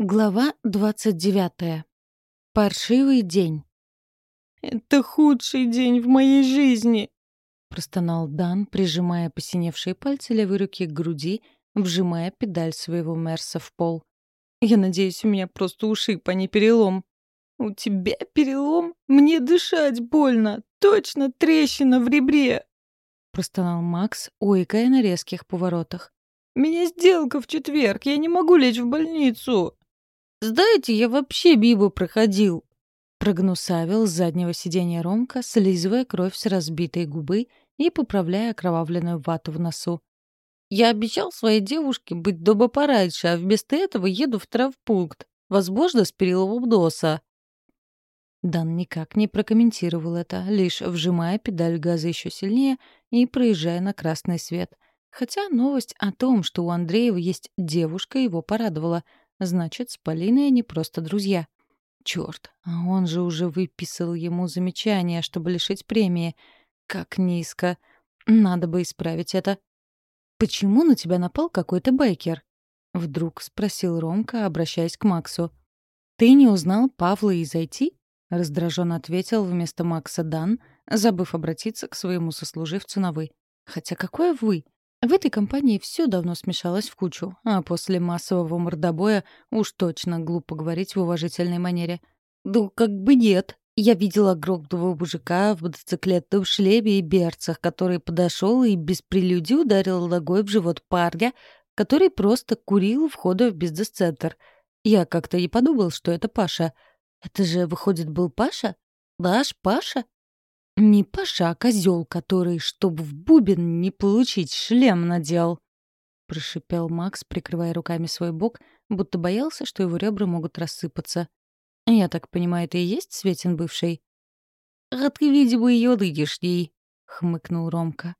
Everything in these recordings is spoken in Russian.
Глава 29. Паршивый день. «Это худший день в моей жизни!» — простонал Дан, прижимая посиневшие пальцы левой руки к груди, вжимая педаль своего Мерса в пол. «Я надеюсь, у меня просто ушиб, а не перелом». «У тебя перелом? Мне дышать больно! Точно трещина в ребре!» — простонал Макс, ойкая на резких поворотах. «Меня сделка в четверг, я не могу лечь в больницу!» «Знаете, я вообще Бибу проходил!» Прогнусавил с заднего сиденья Ромка, слизывая кровь с разбитой губы и поправляя окровавленную вату в носу. «Я обещал своей девушке быть дома пораньше, а вместо этого еду в травпункт. Возможно, с переломом носа». Дан никак не прокомментировал это, лишь вжимая педаль газа еще сильнее и проезжая на красный свет. Хотя новость о том, что у Андреева есть девушка, его порадовала — Значит, с Полиной они просто друзья. Черт, а он же уже выписал ему замечание, чтобы лишить премии. Как низко. Надо бы исправить это. «Почему на тебя напал какой-то байкер?» — вдруг спросил Ромка, обращаясь к Максу. «Ты не узнал Павла из IT?» — раздраженно ответил вместо Макса Дан, забыв обратиться к своему сослуживцу на «вы». «Хотя какое «вы»? В этой компании все давно смешалось в кучу, а после массового мордобоя уж точно глупо говорить в уважительной манере. «Да как бы нет. Я видела грохтового мужика в мотоциклетном шлеме и берцах, который подошел и без прелюдии ударил ногой в живот парня, который просто курил у входа в бизнес-центр. Я как-то не подумал, что это Паша. Это же, выходит, был Паша? Наш Паша? Не Паша, а козел, который, чтобы в бубен не получить, шлем надел. Прошипел Макс, прикрывая руками свой бок, будто боялся, что его ребра могут рассыпаться. «Я так понимаю, это и есть Светин бывший?» «А ты, видимо, ее нынешний», — хмыкнул Ромка.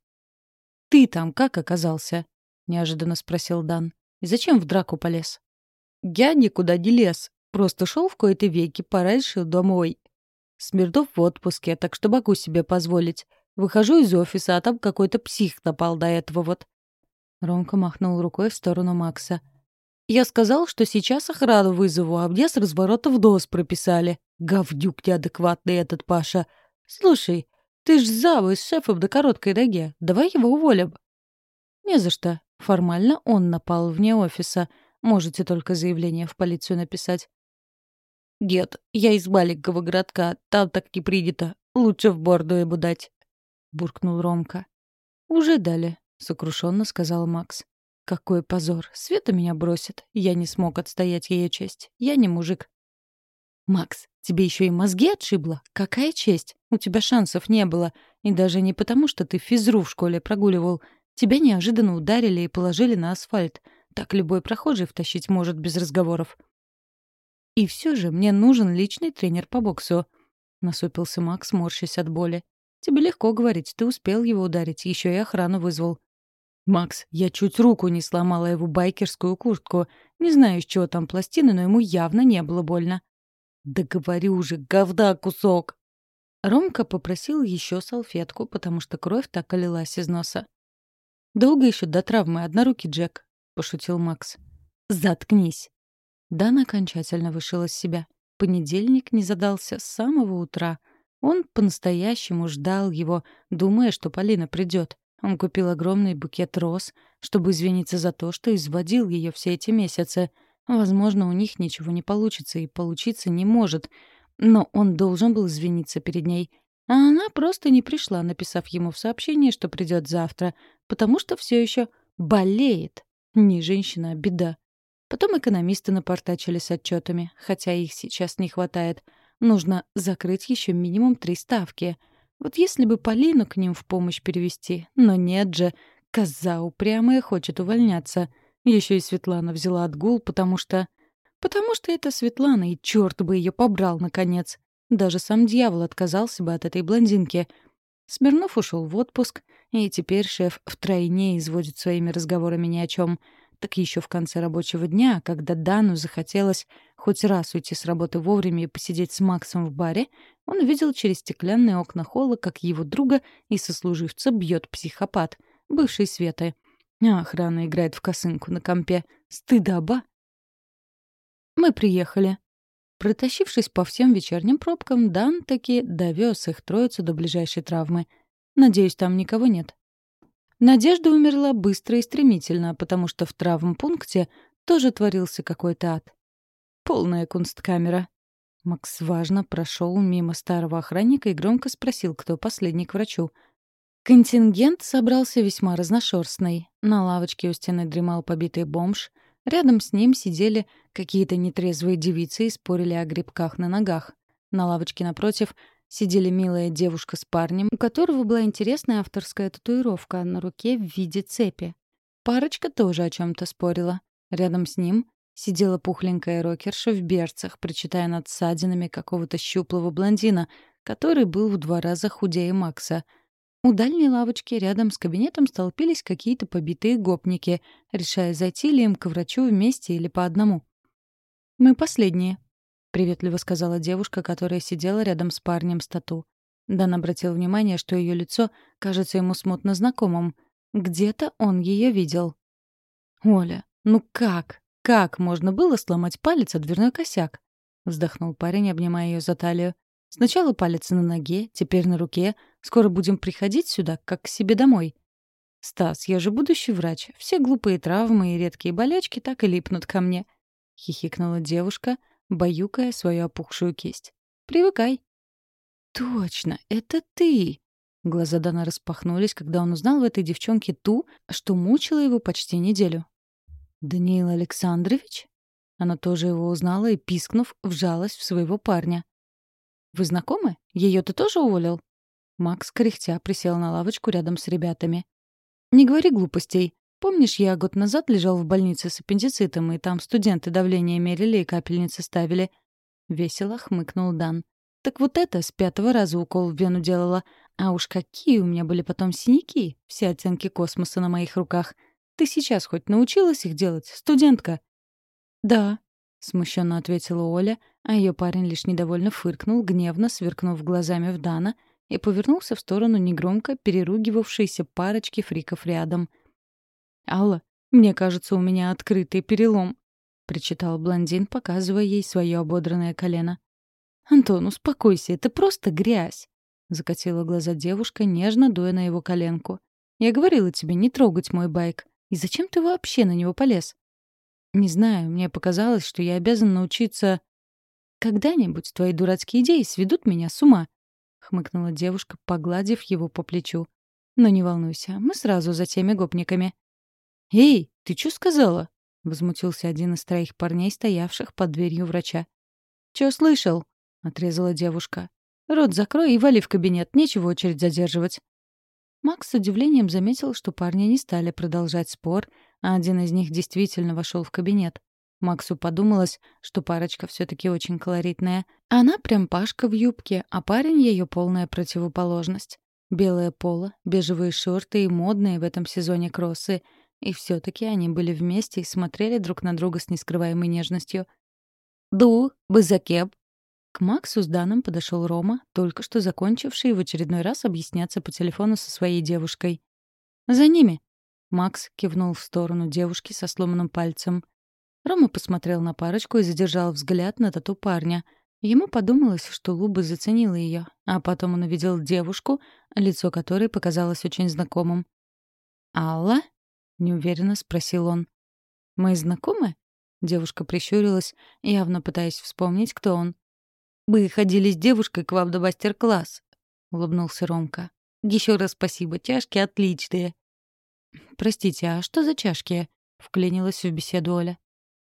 «Ты там как оказался?» — неожиданно спросил Дан. «И зачем в драку полез?» «Я никуда не лез. Просто шел в кои-то веки пораньше домой», Смирнов в отпуске, так что могу себе позволить. Выхожу из офиса, а там какой-то псих напал до этого вот. Ромка махнул рукой в сторону Макса. «Я сказал, что сейчас охрану вызову, а мне с разворота в нос прописали. Говдюк неадекватный этот Паша. Слушай, ты ж завы с шефом на короткой ноге. Давай его уволим». «Не за что. Формально он напал вне офиса. Можете только заявление в полицию написать. «Нет, я из маленького городка, там так не принято. Лучше в борду ему дать», — буркнул Ромка. «Уже дали», — сокрушенно сказал Макс. «Какой позор! Света меня бросит. Я не смог отстоять ее честь. Я не мужик». «Макс, тебе еще и мозги отшибло? Какая честь? У тебя шансов не было. И даже не потому, что ты физру в школе прогуливал. Тебя неожиданно ударили и положили на асфальт. Так любой прохожий втащить может без разговоров. И все же мне нужен личный тренер по боксу. Насупился Макс, морщась от боли. Тебе легко говорить, ты успел его ударить, еще и охрану вызвал. Макс, я чуть руку не сломала его байкерскую куртку. Не знаю, из чего там пластины, но ему явно не было больно. Да говорю же, говда кусок! Ромка попросил еще салфетку, потому что кровь так и лилась из носа. «Долго еще до травмы, однорукий Джек», — пошутил Макс. «Заткнись», Дан окончательно вышел из себя. Понедельник не задался с самого утра. Он по-настоящему ждал его, думая, что Полина придет. Он купил огромный букет роз, чтобы извиниться за то, что изводил ее все эти месяцы. Возможно, у них ничего не получится и получиться не может. Но он должен был извиниться перед ней. А она просто не пришла, написав ему в сообщении, что придет завтра, потому что все еще болеет. Не женщина, а беда. Потом экономисты напортачили с отчетами, хотя их сейчас не хватает. Нужно закрыть еще минимум три ставки. Вот если бы Полину к ним в помощь перевести. Но нет же, коза упрямая хочет увольняться. Еще и Светлана взяла отгул, потому что... Потому что это Светлана, и черт бы ее побрал, наконец. Даже сам дьявол отказался бы от этой блондинки. Смирнов ушел в отпуск, и теперь шеф втройне изводит своими разговорами ни о чем — так еще в конце рабочего дня, когда Дану захотелось хоть раз уйти с работы вовремя и посидеть с Максом в баре, он увидел через стеклянные окна холла, как его друга и сослуживца бьет психопат, бывший Светы. А охрана играет в косынку на компе. Стыдоба! мы приехали». Протащившись по всем вечерним пробкам, Дан таки довез их троицу до ближайшей травмы. Надеюсь, там никого нет. Надежда умерла быстро и стремительно, потому что в травмпункте тоже творился какой-то ад. Полная кунсткамера. Макс важно прошел мимо старого охранника и громко спросил, кто последний к врачу. Контингент собрался весьма разношерстный. На лавочке у стены дремал побитый бомж. Рядом с ним сидели какие-то нетрезвые девицы и спорили о грибках на ногах. На лавочке напротив сидели милая девушка с парнем, у которого была интересная авторская татуировка на руке в виде цепи. Парочка тоже о чем то спорила. Рядом с ним сидела пухленькая рокерша в берцах, прочитая над ссадинами какого-то щуплого блондина, который был в два раза худее Макса. У дальней лавочки рядом с кабинетом столпились какие-то побитые гопники, решая, зайти ли им к врачу вместе или по одному. «Мы последние», — приветливо сказала девушка, которая сидела рядом с парнем с тату. Дан обратил внимание, что ее лицо кажется ему смутно знакомым. Где-то он ее видел. «Оля, ну как? Как можно было сломать палец о дверной косяк? Вздохнул парень, обнимая ее за талию. Сначала палец на ноге, теперь на руке. Скоро будем приходить сюда, как к себе домой. Стас, я же будущий врач. Все глупые травмы и редкие болячки так и липнут ко мне. Хихикнула девушка, баюкая свою опухшую кисть. Привыкай. Точно, это ты. Глаза Дана распахнулись, когда он узнал в этой девчонке ту, что мучила его почти неделю. «Даниил Александрович?» Она тоже его узнала и, пискнув, вжалась в своего парня. «Вы знакомы? Ее ты тоже уволил?» Макс, кряхтя, присел на лавочку рядом с ребятами. «Не говори глупостей. Помнишь, я год назад лежал в больнице с аппендицитом, и там студенты давление мерили и капельницы ставили?» Весело хмыкнул Дан. «Так вот это с пятого раза укол в вену делала. А уж какие у меня были потом синяки, все оттенки космоса на моих руках. Ты сейчас хоть научилась их делать, студентка?» «Да», — смущенно ответила Оля, а ее парень лишь недовольно фыркнул, гневно сверкнув глазами в Дана и повернулся в сторону негромко переругивавшейся парочки фриков рядом. «Алла, мне кажется, у меня открытый перелом», — причитал блондин, показывая ей свое ободранное колено. «Антон, успокойся, это просто грязь», — закатила глаза девушка, нежно дуя на его коленку. «Я говорила тебе не трогать мой байк. И зачем ты вообще на него полез? Не знаю, мне показалось, что я обязан научиться... Когда-нибудь твои дурацкие идеи сведут меня с ума, — хмыкнула девушка, погладив его по плечу. Но не волнуйся, мы сразу за теми гопниками. «Эй, ты что сказала?» — возмутился один из троих парней, стоявших под дверью врача. «Чё слышал?» — отрезала девушка. «Рот закрой и вали в кабинет, нечего очередь задерживать». Макс с удивлением заметил, что парни не стали продолжать спор, а один из них действительно вошел в кабинет. Максу подумалось, что парочка все таки очень колоритная. Она прям пашка в юбке, а парень — ее полная противоположность. Белое поло, бежевые шорты и модные в этом сезоне кроссы. И все таки они были вместе и смотрели друг на друга с нескрываемой нежностью. «Ду, бызакеп», к Максу с Даном подошел Рома, только что закончивший в очередной раз объясняться по телефону со своей девушкой. «За ними!» Макс кивнул в сторону девушки со сломанным пальцем. Рома посмотрел на парочку и задержал взгляд на тату парня. Ему подумалось, что Луба заценила ее, а потом он увидел девушку, лицо которой показалось очень знакомым. «Алла?» — неуверенно спросил он. «Мы знакомы?» Девушка прищурилась, явно пытаясь вспомнить, кто он. «Мы ходили с девушкой к вам на мастер-класс», — улыбнулся Ромка. «Еще раз спасибо, чашки отличные». «Простите, а что за чашки?» — вклинилась в беседу Оля.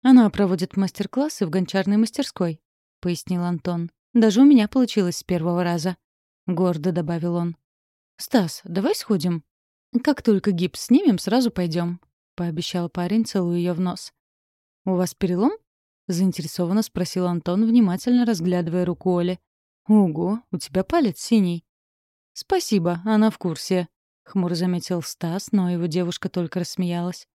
«Она проводит мастер-классы в гончарной мастерской», — пояснил Антон. «Даже у меня получилось с первого раза», — гордо добавил он. «Стас, давай сходим?» «Как только гипс снимем, сразу пойдем», — пообещал парень, целуя ее в нос. «У вас перелом?» заинтересованно спросил Антон, внимательно разглядывая руку Оли. «Ого, у тебя палец синий». «Спасибо, она в курсе», — хмуро заметил Стас, но его девушка только рассмеялась.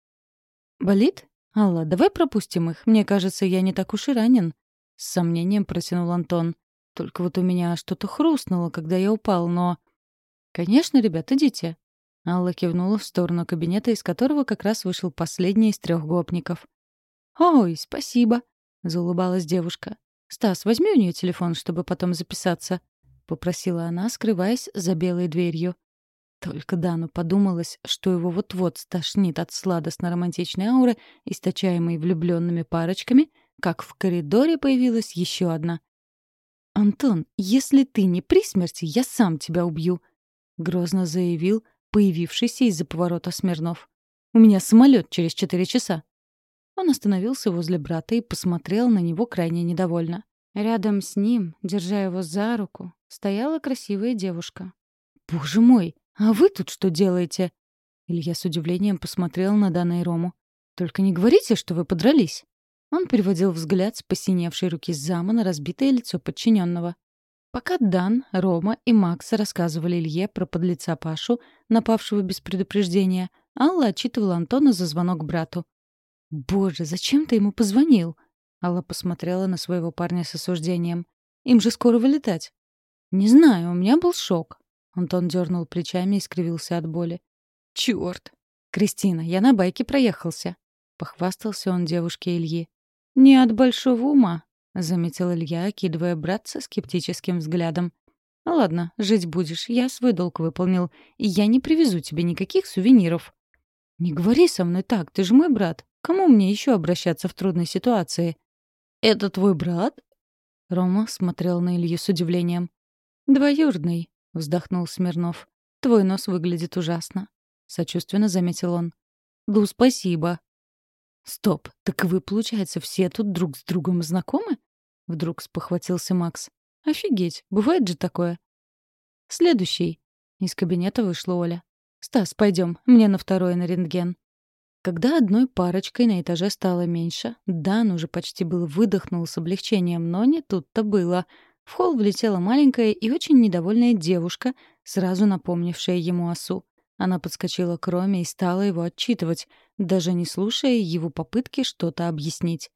«Болит? Алла, давай пропустим их. Мне кажется, я не так уж и ранен», — с сомнением протянул Антон. «Только вот у меня что-то хрустнуло, когда я упал, но...» «Конечно, ребят, идите». Алла кивнула в сторону кабинета, из которого как раз вышел последний из трех гопников. «Ой, спасибо», заулыбалась девушка. «Стас, возьми у нее телефон, чтобы потом записаться», — попросила она, скрываясь за белой дверью. Только Дану подумалось, что его вот-вот стошнит от сладостно-романтичной ауры, источаемой влюбленными парочками, как в коридоре появилась еще одна. «Антон, если ты не при смерти, я сам тебя убью», — грозно заявил появившийся из-за поворота Смирнов. «У меня самолет через четыре часа». Он остановился возле брата и посмотрел на него крайне недовольно. Рядом с ним, держа его за руку, стояла красивая девушка. «Боже мой, а вы тут что делаете?» Илья с удивлением посмотрел на Дана и Рому. «Только не говорите, что вы подрались». Он переводил взгляд с посиневшей руки зама на разбитое лицо подчиненного. Пока Дан, Рома и Макс рассказывали Илье про подлеца Пашу, напавшего без предупреждения, Алла отчитывала Антона за звонок брату. «Боже, зачем ты ему позвонил?» Алла посмотрела на своего парня с осуждением. «Им же скоро вылетать». «Не знаю, у меня был шок». Антон дернул плечами и скривился от боли. «Чёрт! Кристина, я на байке проехался», — похвастался он девушке Ильи. «Не от большого ума», — заметил Илья, окидывая братца скептическим взглядом. «Ну ладно, жить будешь, я свой долг выполнил, и я не привезу тебе никаких сувениров». «Не говори со мной так, ты же мой брат. Кому мне еще обращаться в трудной ситуации?» «Это твой брат?» Рома смотрел на Илью с удивлением. «Двоюродный», — вздохнул Смирнов. «Твой нос выглядит ужасно», — сочувственно заметил он. «Ну, спасибо», «Стоп, так вы, получается, все тут друг с другом знакомы?» Вдруг спохватился Макс. «Офигеть, бывает же такое». «Следующий». Из кабинета вышла Оля. «Стас, пойдем, мне на второй на рентген». Когда одной парочкой на этаже стало меньше, Дан уже почти был выдохнул с облегчением, но не тут-то было. В холл влетела маленькая и очень недовольная девушка, сразу напомнившая ему осу. Она подскочила к Роме и стала его отчитывать, даже не слушая его попытки что-то объяснить.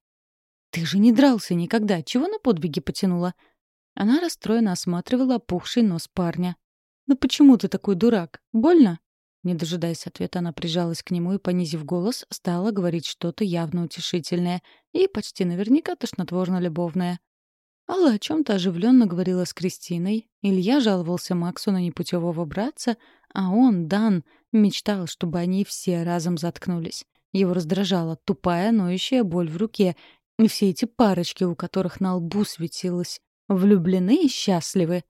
«Ты же не дрался никогда. Чего на подвиги потянула?» Она расстроенно осматривала опухший нос парня. «Ну почему ты такой дурак? Больно?» Не дожидаясь ответа, она прижалась к нему и, понизив голос, стала говорить что-то явно утешительное и почти наверняка тошнотворно-любовное. Алла о чем-то оживленно говорила с Кристиной. Илья жаловался Максу на непутевого братца, а он, Дан, мечтал, чтобы они все разом заткнулись. Его раздражала тупая, ноющая боль в руке, и все эти парочки, у которых на лбу светилось, влюблены и счастливы.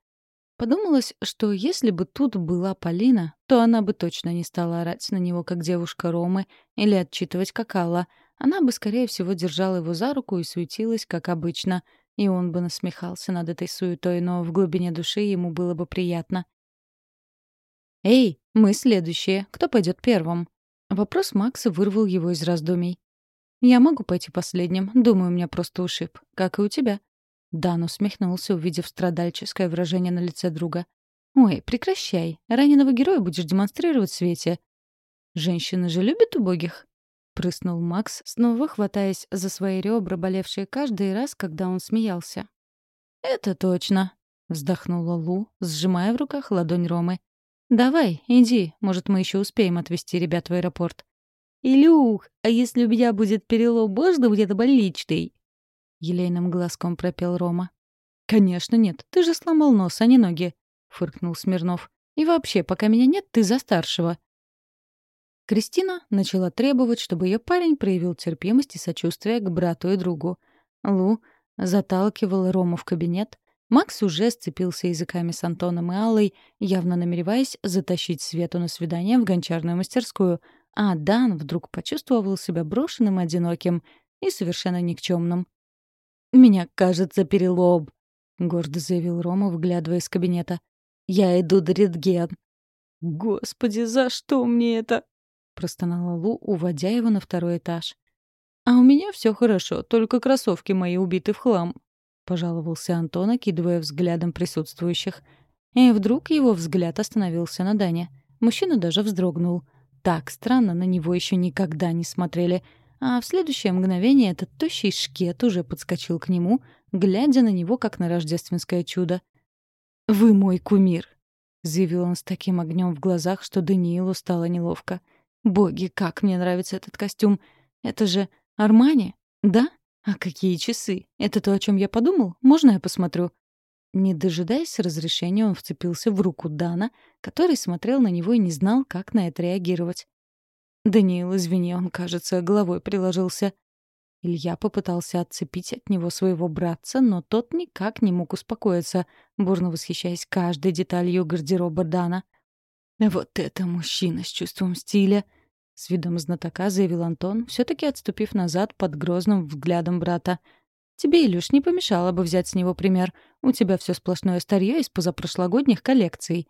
Подумалось, что если бы тут была Полина, то она бы точно не стала орать на него, как девушка Ромы, или отчитывать как Алла. Она бы, скорее всего, держала его за руку и суетилась, как обычно — и он бы насмехался над этой суетой, но в глубине души ему было бы приятно. «Эй, мы следующие. Кто пойдет первым?» Вопрос Макса вырвал его из раздумий. «Я могу пойти последним. Думаю, у меня просто ушиб. Как и у тебя». Дан усмехнулся, увидев страдальческое выражение на лице друга. «Ой, прекращай. Раненого героя будешь демонстрировать свете». «Женщины же любят убогих?» прыснул Макс, снова хватаясь за свои ребра, болевшие каждый раз, когда он смеялся. «Это точно», — вздохнула Лу, сжимая в руках ладонь Ромы. «Давай, иди, может, мы еще успеем отвезти ребят в аэропорт». «Илюх, а если у меня будет перелом, можно где-то больничный?» Елейным глазком пропел Рома. «Конечно нет, ты же сломал нос, а не ноги», — фыркнул Смирнов. «И вообще, пока меня нет, ты за старшего. Кристина начала требовать, чтобы ее парень проявил терпимость и сочувствие к брату и другу. Лу заталкивала Рому в кабинет. Макс уже сцепился языками с Антоном и Аллой, явно намереваясь затащить Свету на свидание в гончарную мастерскую, а Дан вдруг почувствовал себя брошенным, одиноким и совершенно никчемным. «Меня, кажется, перелом», — гордо заявил Рома, выглядывая из кабинета. «Я иду до рентген». «Господи, за что мне это?» простонала Лу, уводя его на второй этаж. «А у меня все хорошо, только кроссовки мои убиты в хлам», — пожаловался Антон, окидывая взглядом присутствующих. И вдруг его взгляд остановился на Дане. Мужчина даже вздрогнул. Так странно на него еще никогда не смотрели. А в следующее мгновение этот тощий шкет уже подскочил к нему, глядя на него, как на рождественское чудо. «Вы мой кумир!» — заявил он с таким огнем в глазах, что Даниилу стало неловко. — Боги, как мне нравится этот костюм. Это же Армани? Да? «А какие часы? Это то, о чем я подумал? Можно я посмотрю?» Не дожидаясь разрешения, он вцепился в руку Дана, который смотрел на него и не знал, как на это реагировать. «Даниил, извини, он, кажется, головой приложился». Илья попытался отцепить от него своего братца, но тот никак не мог успокоиться, бурно восхищаясь каждой деталью гардероба Дана. «Вот это мужчина с чувством стиля!» — с видом знатока заявил Антон, все таки отступив назад под грозным взглядом брата. «Тебе, Илюш, не помешало бы взять с него пример. У тебя все сплошное старье из позапрошлогодних коллекций».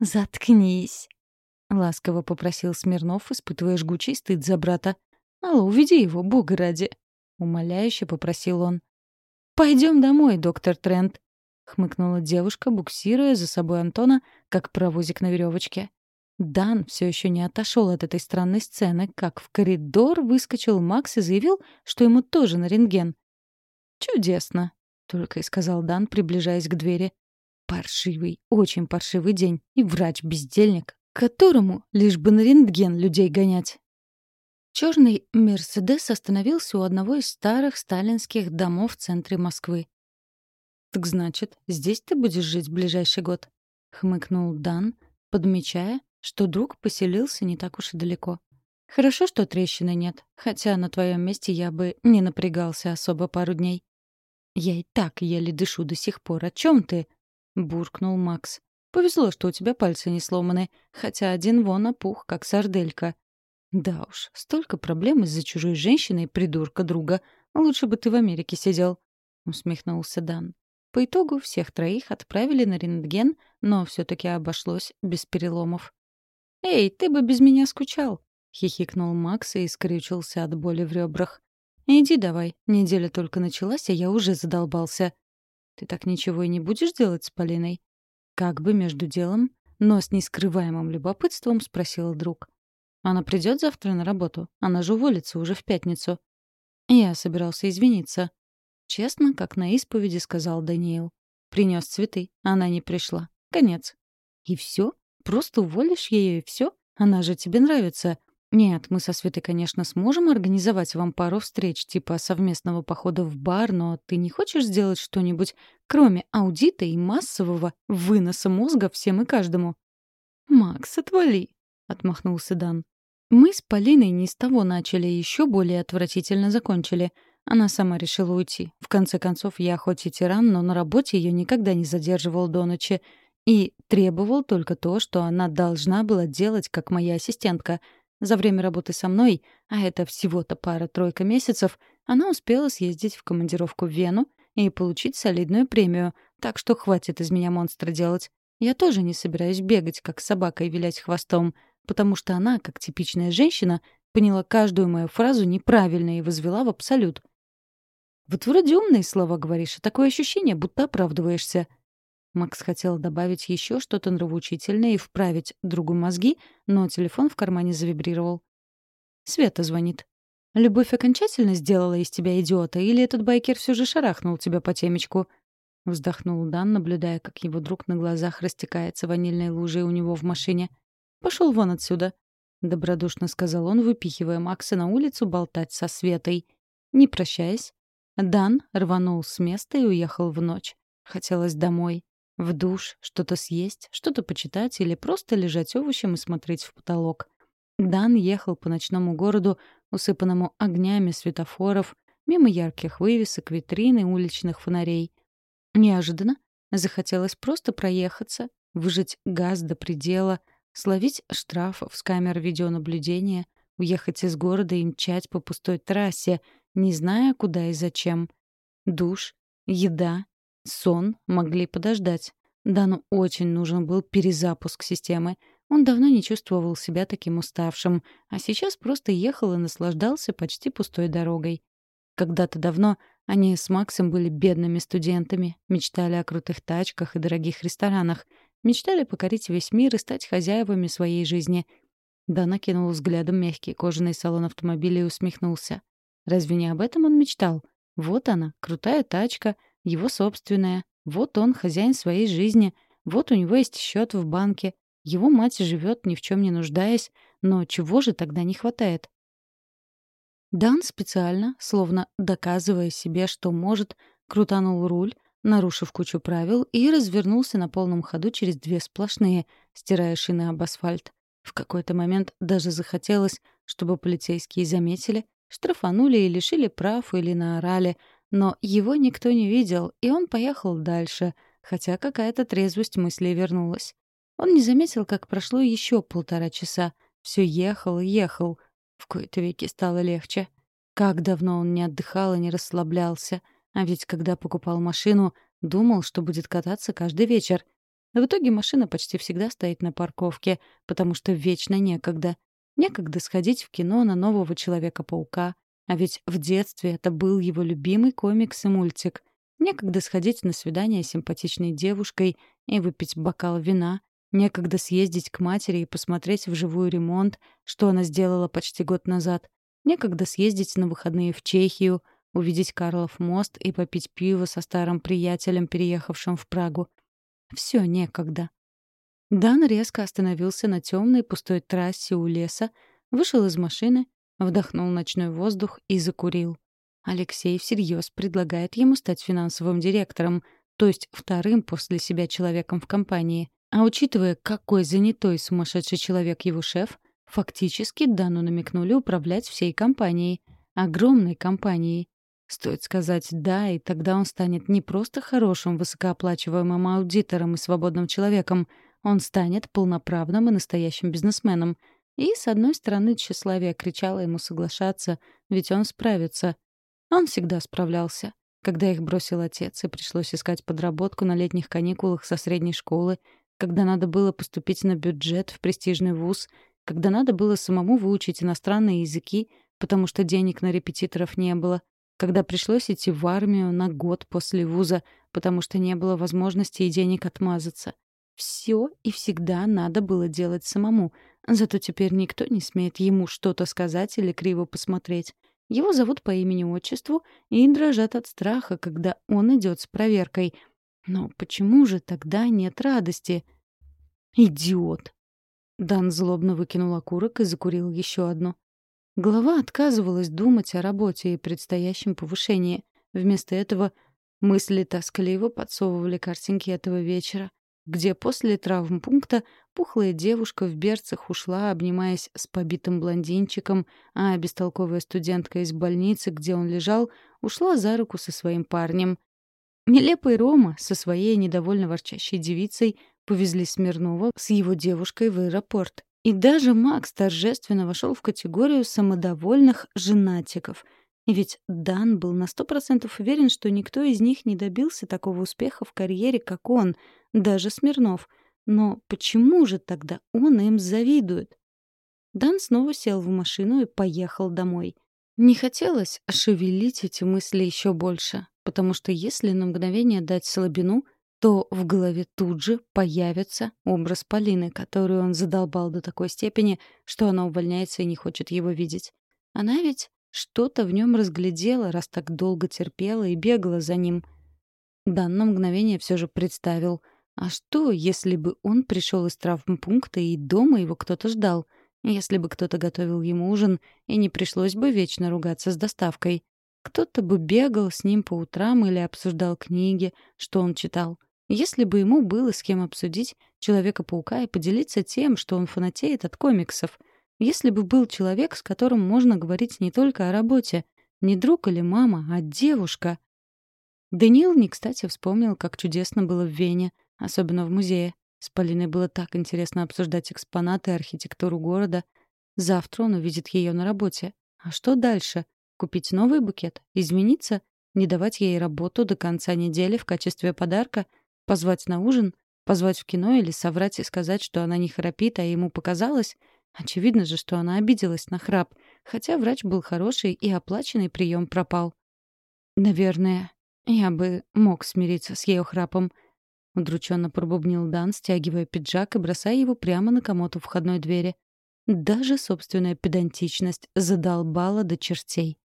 «Заткнись!» — ласково попросил Смирнов, испытывая жгучий стыд за брата. «Алло, уведи его, бога ради!» — умоляюще попросил он. «Пойдем домой, доктор Трент», — хмыкнула девушка, буксируя за собой Антона, как паровозик на веревочке. Дан все еще не отошел от этой странной сцены, как в коридор выскочил Макс и заявил, что ему тоже на рентген. «Чудесно», — только и сказал Дан, приближаясь к двери. «Паршивый, очень паршивый день. И врач-бездельник, которому лишь бы на рентген людей гонять. Черный «Мерседес» остановился у одного из старых сталинских домов в центре Москвы. «Так значит, здесь ты будешь жить в ближайший год?» — хмыкнул Дан, подмечая, что друг поселился не так уж и далеко. «Хорошо, что трещины нет, хотя на твоем месте я бы не напрягался особо пару дней». «Я и так еле дышу до сих пор. О чем ты?» — буркнул Макс. Повезло, что у тебя пальцы не сломаны, хотя один вон опух, как сарделька. Да уж, столько проблем из-за чужой женщины и придурка друга. Лучше бы ты в Америке сидел, — усмехнулся Дан. По итогу всех троих отправили на рентген, но все таки обошлось без переломов. «Эй, ты бы без меня скучал!» — хихикнул Макс и скрючился от боли в ребрах. «Иди давай, неделя только началась, а я уже задолбался. Ты так ничего и не будешь делать с Полиной?» Как бы между делом, но с нескрываемым любопытством спросил друг. «Она придет завтра на работу? Она же уволится уже в пятницу». Я собирался извиниться. Честно, как на исповеди сказал Даниил. Принес цветы, она не пришла. Конец. И все? Просто уволишь ее и все? Она же тебе нравится. Нет, мы со Светой, конечно, сможем организовать вам пару встреч, типа совместного похода в бар, но ты не хочешь сделать что-нибудь, кроме аудита и массового выноса мозга всем и каждому? «Макс, отвали!» — отмахнулся Дан. «Мы с Полиной не с того начали, еще более отвратительно закончили. Она сама решила уйти. В конце концов, я хоть и тиран, но на работе ее никогда не задерживал до ночи. И требовал только то, что она должна была делать, как моя ассистентка — за время работы со мной, а это всего-то пара-тройка месяцев, она успела съездить в командировку в Вену и получить солидную премию, так что хватит из меня монстра делать. Я тоже не собираюсь бегать, как собака, и вилять хвостом, потому что она, как типичная женщина, поняла каждую мою фразу неправильно и возвела в абсолют. «Вот вроде умные слова говоришь, а такое ощущение, будто оправдываешься», Макс хотел добавить еще что-то нравоучительное и вправить другу мозги, но телефон в кармане завибрировал. Света звонит. «Любовь окончательно сделала из тебя идиота, или этот байкер все же шарахнул тебя по темечку?» Вздохнул Дан, наблюдая, как его друг на глазах растекается ванильной лужей у него в машине. «Пошел вон отсюда», — добродушно сказал он, выпихивая Макса на улицу болтать со Светой. Не прощаясь, Дан рванул с места и уехал в ночь. Хотелось домой. В душ, что-то съесть, что-то почитать или просто лежать овощем и смотреть в потолок. Дан ехал по ночному городу, усыпанному огнями светофоров, мимо ярких вывесок, витрин и уличных фонарей. Неожиданно захотелось просто проехаться, выжать газ до предела, словить штрафов с камер видеонаблюдения, уехать из города и мчать по пустой трассе, не зная, куда и зачем. Душ, еда, Сон могли подождать. Дану очень нужен был перезапуск системы. Он давно не чувствовал себя таким уставшим, а сейчас просто ехал и наслаждался почти пустой дорогой. Когда-то давно они с Максом были бедными студентами, мечтали о крутых тачках и дорогих ресторанах, мечтали покорить весь мир и стать хозяевами своей жизни. Дана кинул взглядом мягкий кожаный салон автомобиля и усмехнулся. Разве не об этом он мечтал? Вот она, крутая тачка — его собственная. Вот он, хозяин своей жизни. Вот у него есть счет в банке. Его мать живет, ни в чем не нуждаясь. Но чего же тогда не хватает? Дан специально, словно доказывая себе, что может, крутанул руль, нарушив кучу правил, и развернулся на полном ходу через две сплошные, стирая шины об асфальт. В какой-то момент даже захотелось, чтобы полицейские заметили, штрафанули и лишили прав или наорали, но его никто не видел, и он поехал дальше, хотя какая-то трезвость мыслей вернулась. Он не заметил, как прошло еще полтора часа. Все ехал и ехал. В кои-то веки стало легче. Как давно он не отдыхал и не расслаблялся. А ведь когда покупал машину, думал, что будет кататься каждый вечер. В итоге машина почти всегда стоит на парковке, потому что вечно некогда. Некогда сходить в кино на нового Человека-паука. А ведь в детстве это был его любимый комикс и мультик. Некогда сходить на свидание с симпатичной девушкой и выпить бокал вина. Некогда съездить к матери и посмотреть вживую ремонт, что она сделала почти год назад. Некогда съездить на выходные в Чехию, увидеть Карлов мост и попить пиво со старым приятелем, переехавшим в Прагу. Все некогда. Дан резко остановился на темной пустой трассе у леса, вышел из машины, вдохнул ночной воздух и закурил. Алексей всерьез предлагает ему стать финансовым директором, то есть вторым после себя человеком в компании. А учитывая, какой занятой сумасшедший человек его шеф, фактически Дану намекнули управлять всей компанией. Огромной компанией. Стоит сказать «да», и тогда он станет не просто хорошим, высокооплачиваемым аудитором и свободным человеком, он станет полноправным и настоящим бизнесменом. И, с одной стороны, тщеславие кричало ему соглашаться, ведь он справится. Он всегда справлялся. Когда их бросил отец, и пришлось искать подработку на летних каникулах со средней школы, когда надо было поступить на бюджет в престижный вуз, когда надо было самому выучить иностранные языки, потому что денег на репетиторов не было, когда пришлось идти в армию на год после вуза, потому что не было возможности и денег отмазаться. Все и всегда надо было делать самому, зато теперь никто не смеет ему что-то сказать или криво посмотреть. Его зовут по имени-отчеству и дрожат от страха, когда он идет с проверкой. Но почему же тогда нет радости? «Идиот!» Дан злобно выкинул окурок и закурил еще одну. Голова отказывалась думать о работе и предстоящем повышении. Вместо этого мысли тоскливо подсовывали картинки этого вечера, где после травмпункта пухлая девушка в берцах ушла, обнимаясь с побитым блондинчиком, а бестолковая студентка из больницы, где он лежал, ушла за руку со своим парнем. Нелепый Рома со своей недовольно ворчащей девицей повезли Смирнова с его девушкой в аэропорт. И даже Макс торжественно вошел в категорию самодовольных женатиков. Ведь Дан был на сто процентов уверен, что никто из них не добился такого успеха в карьере, как он, даже Смирнов. Но почему же тогда он им завидует? Дан снова сел в машину и поехал домой. Не хотелось шевелить эти мысли еще больше, потому что если на мгновение дать слабину — то в голове тут же появится образ Полины, которую он задолбал до такой степени, что она увольняется и не хочет его видеть. Она ведь что-то в нем разглядела, раз так долго терпела и бегала за ним. Дан мгновение все же представил. А что, если бы он пришел из травмпункта и дома его кто-то ждал? Если бы кто-то готовил ему ужин, и не пришлось бы вечно ругаться с доставкой. Кто-то бы бегал с ним по утрам или обсуждал книги, что он читал. Если бы ему было с кем обсудить Человека-паука и поделиться тем, что он фанатеет от комиксов. Если бы был человек, с которым можно говорить не только о работе, не друг или мама, а девушка. Даниил не кстати вспомнил, как чудесно было в Вене, особенно в музее. С Полиной было так интересно обсуждать экспонаты и архитектуру города. Завтра он увидит ее на работе. А что дальше? Купить новый букет? Измениться? Не давать ей работу до конца недели в качестве подарка — Позвать на ужин? Позвать в кино или соврать и сказать, что она не храпит, а ему показалось? Очевидно же, что она обиделась на храп, хотя врач был хороший и оплаченный прием пропал. «Наверное, я бы мог смириться с ее храпом», — удрученно пробубнил Дан, стягивая пиджак и бросая его прямо на комод у входной двери. Даже собственная педантичность задолбала до чертей.